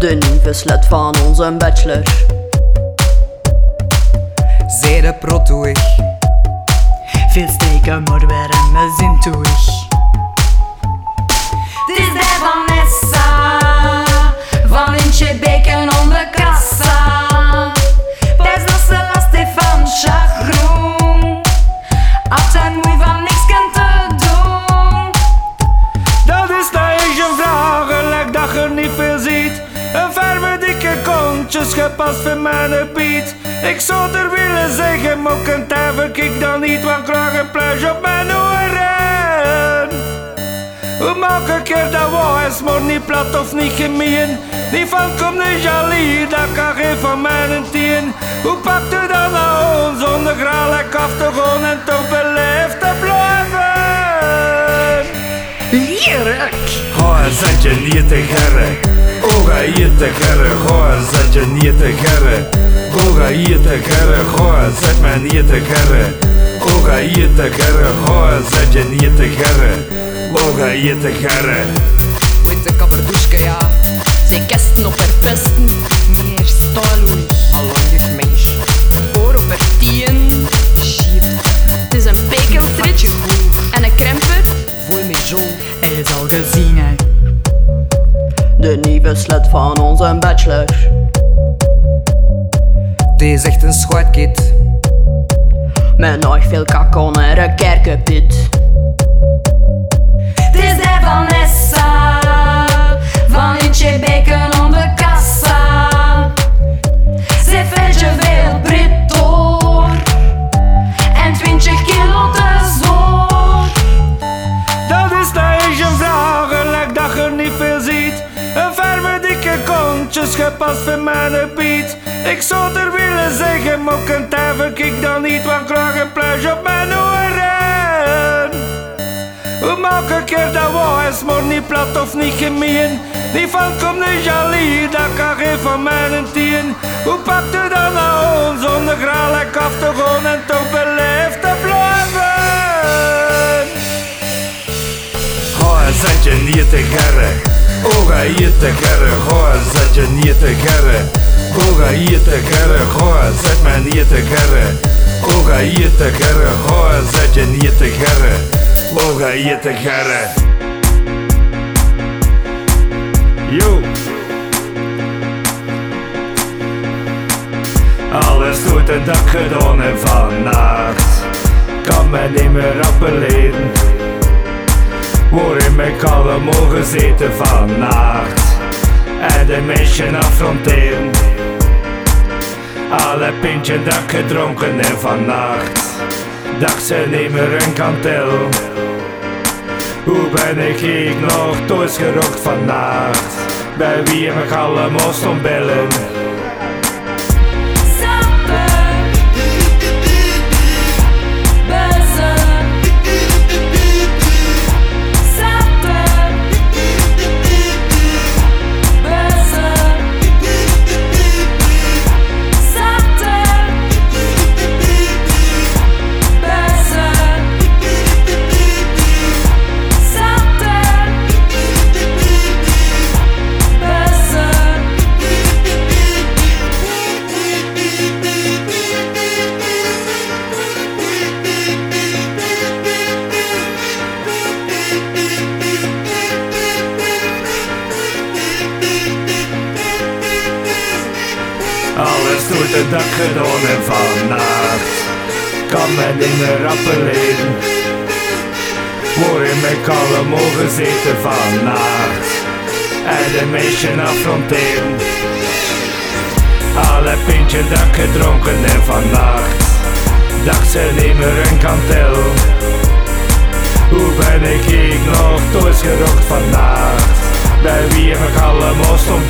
De nieuwe slet van onze bachelor. Zeer protoig. Veel steken, maar we remmen zin toe. Het is de Vanessa van Intje Beken om de kassa. Best dat ze la Stefan Chagroen. Had zijn moei van niks kan te doen. Dat is nou eens een vraag, lijkt dat je niet kontjes gepast voor mijn beat. Ik zou er willen zeggen, maar kunt heb ik dan niet, want graag een pluis op mijn oren. Hoe maak ik er dat wou is, maar niet plat of niet gemeen. Die van komt niet jaloers, dat kan geen van mijn tien. Hoe pakt u dan nou ons zonder graag af te gaan en toch beleefd te blijven? Ga en zet je niet te gerre. Oh, ga hier te gerre. Ga en zet je niet te gerre. Oh, ga hier te gerre. Ga en zet mij niet te gerre. Oh, ga hier te gerre. Ga en zet je niet te gerre. Oh, ga hier te gerre. Met de kappedoeske, ja. Kasten op haar pesten, meer staloei. Allandig meisje. Oor op haar tien. Shit. Het is een pekeltrit en een kremper. Voel me zo. Hij is al gezien, hè. De nieuwe slet van onze bachelor. Het is echt een schootkit. Met nog veel kakon en een kerkenpit. Kontjes gepast voor mijn beat. Ik zou er willen zeggen, maar kunt heb ik dan niet, want graag een pluis op mijn oren. Hoe maak ik er dat is, maar niet plat of niet gemeen. Die van komt niet jaloers, dat kan geen van mijn tien. Hoe pakt u dan nou ons zonder graag af te gaan en toch beleefd te blijven? En zet je niet te gerre. Oh, ga hier te gerre. Ga en zet je niet te gerre. Oh, ga hier te gerre. Ga en zet mij niet te gerre. Oh, ga hier te gerre. Ga en zet je niet te gerre. Oh, ga hier te gerre. Yo. Alles goed en dag gedaan en vannacht kan mij niet meer. Waarin mijn kalm mogen zitten vannacht. En de mensen affronteren Alle pintjes dat ik gedronken en vannacht. Dacht ze niet meer een kantel. Hoe ben ik ik nog thuis gerokt vannacht? Bij wie me allemaal stond bellen Doet de dag gedaan en vannacht Kan men niet meer appelleren Waarin mijn kalm mogen zitten vannacht En de mensen affronteren Alle pintjes dat ik gedronken en vannacht Dacht ze niet meer een kantel. Hoe ben ik ik nog thuis vannacht? Bij wie me allemaal stond